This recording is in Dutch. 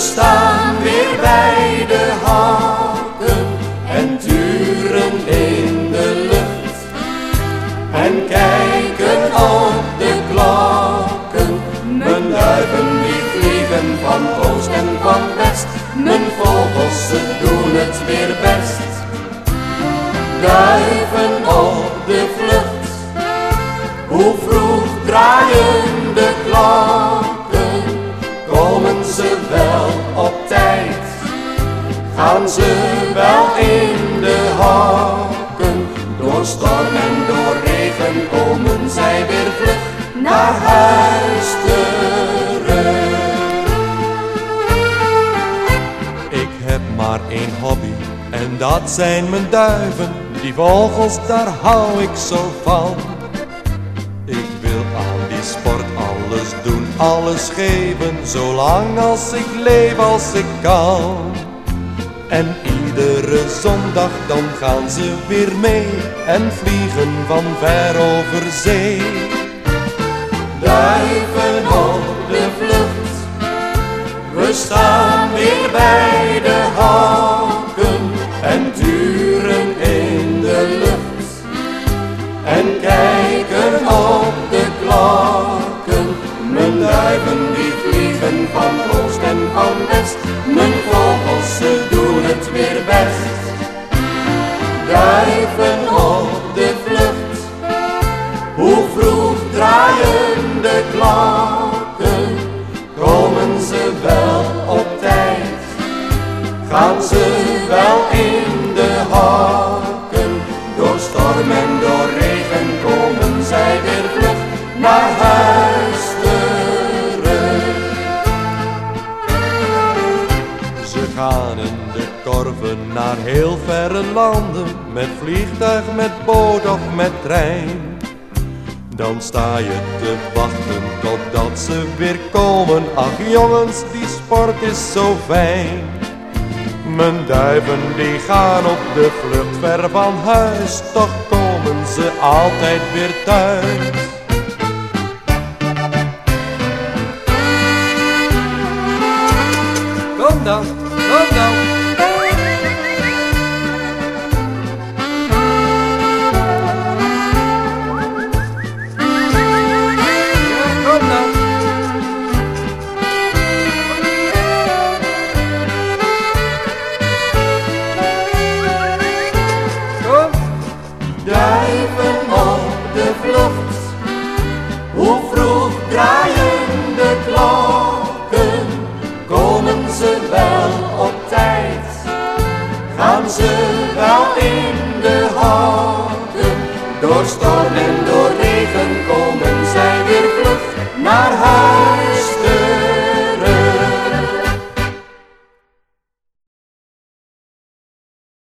staan weer bij de haken en turen in de lucht. En kijken op de klokken, mijn duiven die vliegen van oost en van west. Mijn vogels, ze doen het weer best. Duiven op de vlucht, hoe vroeg draaien gaan ze wel in de haken, door storm en door regen komen zij weer vlug naar huis terug. Ik heb maar één hobby en dat zijn mijn duiven. Die vogels, daar hou ik zo van. Ik wil aan die sport alles doen, alles geven, zolang als ik leef als ik kan. En iedere zondag dan gaan ze weer mee en vliegen van ver over zee. Duiven op de vlucht, we staan weer bij de haken en turen in de lucht. En kijken gaan ze wel in de haken, door storm en door regen komen zij weer vlug naar huis terug. Ze gaan in de korven naar heel verre landen, met vliegtuig, met boot of met trein. Dan sta je te wachten totdat ze weer komen. Ach jongens, die sport is zo fijn. Mijn duiven die gaan op de vlucht ver van huis, toch komen ze altijd weer thuis. Don't.